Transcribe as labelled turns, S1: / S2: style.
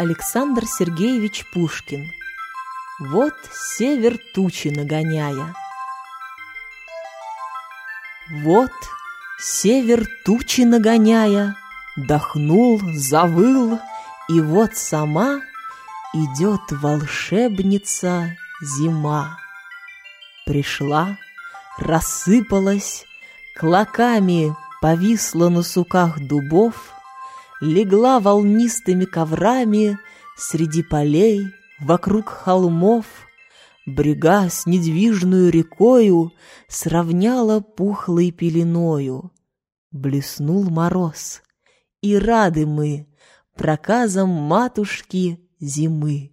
S1: Александр Сергеевич Пушкин Вот север тучи нагоняя Вот север тучи нагоняя Дохнул, завыл, и вот сама Идет волшебница зима. Пришла, рассыпалась, клоками повисла на суках дубов, легла волнистыми коврами среди полей, вокруг холмов, брега с недвижную рекою сравняла пухлой пеленою. Блеснул мороз, и рады мы проказам матушки зимы.